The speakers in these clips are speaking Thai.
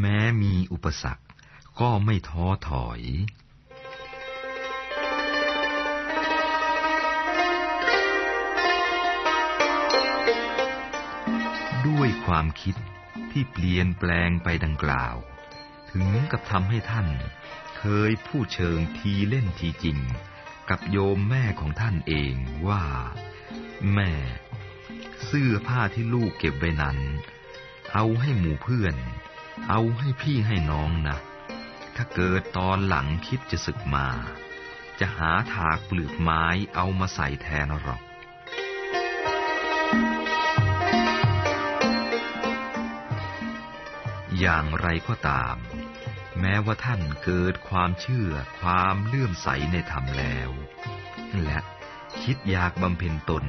แม้มีอุปสรรคก็ไม่ท้อถอย ด้วยความคิดที่เปลี่ยนแปลงไปดังกล่าว ถึงกับทำให้ท่านเคยพูดเชิงทีเล่นทีจริง กับโยมแม่ของท่านเองว่า แม่ เสื้อผ้าที่ลูกเก็บไว้นั้น เอาให้หมู่เพื่อน เอาให้พี่ให้น้องนะ ถ้าเกิดตอนหลังคิดจะศึกมา จะหาถากเปลือกไม้เอามาใส่แทนหรอก อย่างไรก็ตาม แม้ว่าท่านเกิดความเชื่อความเลื่อมใสในธรรมแล้ว และคิดอยากบำเพ็ญตน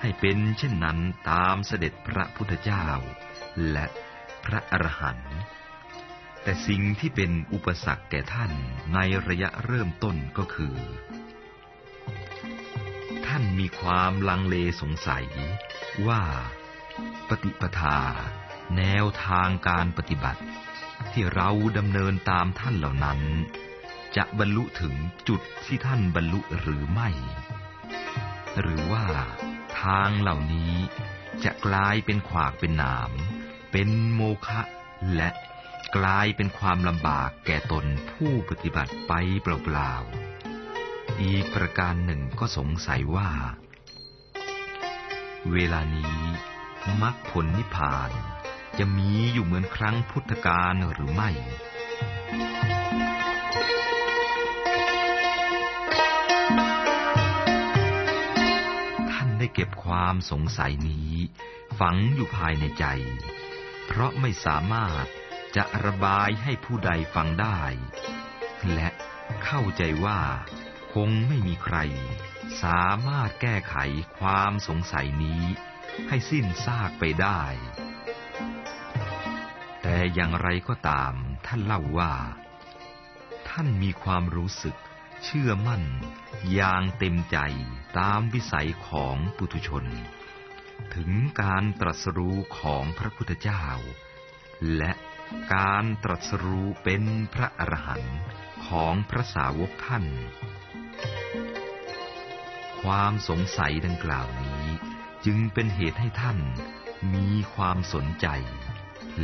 ให้เป็นเช่นนั้นตามเสด็จพระพุทธเจ้า และ พระอรหันต์แต่สิ่งที่เป็นอุปสรรคแก่ท่านในระยะเริ่มต้นก็คือ ท่านมีความลังเลสงสัยว่าปฏิปทา แนวทางการปฏิบัติ ที่เราดำเนินตามท่านเหล่านั้น จะบรรลุถึงจุดที่ท่านบรรลุหรือไม่ หรือว่าทางเหล่านี้จะกลายเป็นขวากเป็นหนาม เป็นโมฆะและกลายเป็นความลำบากแก่ตนผู้ปฏิบัติไปเปล่าๆ อีกประการหนึ่งก็สงสัยว่า เวลานี้มรรคผลนิพพานจะมีอยู่เหมือนครั้งพุทธกาลหรือไม่ท่านได้เก็บความสงสัยนี้ ฝังอยู่ภายในใจ เพราะไม่สามารถจะระบายให้ผู้ใดฟังได้ และเข้าใจว่าคงไม่มีใคร สามารถแก้ไขความสงสัยนี้ ให้สิ้นซากไปได้ แต่อย่างไรก็ตามท่านเล่าว่า ท่านมีความรู้สึกเชื่อมั่นอย่างเต็มใจตามวิสัยของปุถุชน ถึงการตรัสรู้ของพระพุทธเจ้า และการตรัสรู้เป็นพระอรหันต์ของพระสาวกท่าน ความสงสัยดังกล่าวนี้จึงเป็นเหตุให้ท่านมีความสนใจ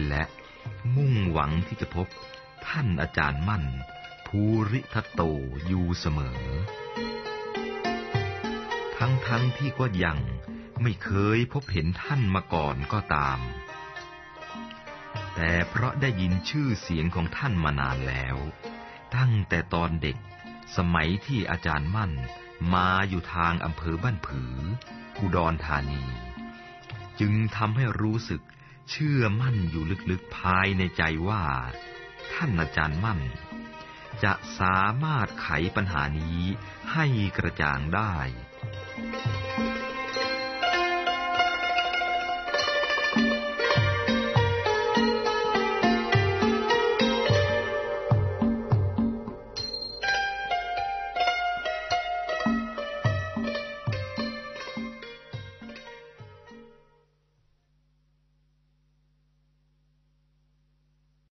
และมุ่งหวังที่จะพบท่านอาจารย์มั่น ภูริทัตโตอยู่เสมอ ทั้งๆทที่ก็ยัง ไม่เคยพบเห็นท่านมาก่อนก็ตาม แต่เพราะได้ยินชื่อเสียงของท่านมานานแล้ว ตั้งแต่ตอนเด็ก สมัยที่อาจารย์มั่นมาอยู่ทางอำเภอบ้านผือ อุดรธานี จึงทำให้รู้สึกเชื่อมั่นอยู่ลึกๆภายในใจว่า ท่านอาจารย์มั่น จะสามารถไขปัญหานี้ให้กระจ่างได้